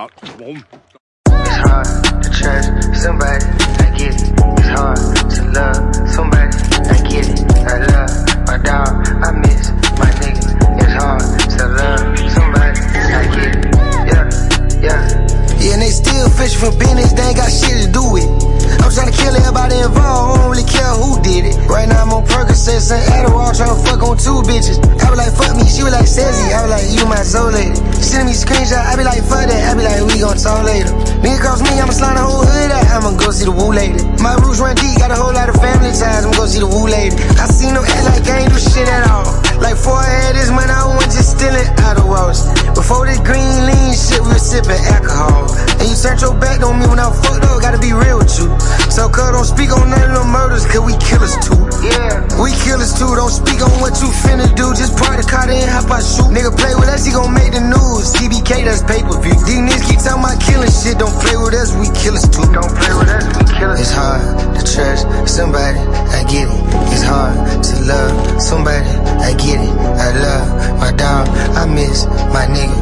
hot. Come. It's hard to trust somebody. I get it. It's hard to love somebody. I get it. I love my dog. I miss my nigga. It's hard to love somebody. I get it. Yeah, yeah. Yeah, and they still fishing for business. They ain't got shit to do with. I'm trying to kill everybody involved, I don't really care who did it. Right now I'm on Percocets and Adderall, trying to fuck on two bitches. I was like, fuck me, she was like, Sezzy. I was like, you my soul lady. Sending me screenshot, I be like, fuck that, I be like, we gon' talk later. Me across me, I'ma slide the whole hood out, I'ma go see the woo lady. My roots run deep, got a whole lot of family ties, I'ma go see the woo lady. I seen them act like I ain't do shit at all. Like before I had this money, I wasn't just stealing out of walls. Before this green lean shit, we was sipping alcohol. And you turned your back on me when I fucked up, gotta be real with you. So cuz don't speak on none of them murders, cause we killers too. Yeah. We killers too, don't speak on what you finna do. Just park the car, then hop out shoot. Nigga play with us, he gon' make the news was TBK, that's pay-per-view. These niggas keep talking about killing shit. Don't play with us, we killers too. Don't play with us, we killers. It's hard to trust somebody, I get it. It's hard to love somebody, I get it. I love my dog, I miss my nigga.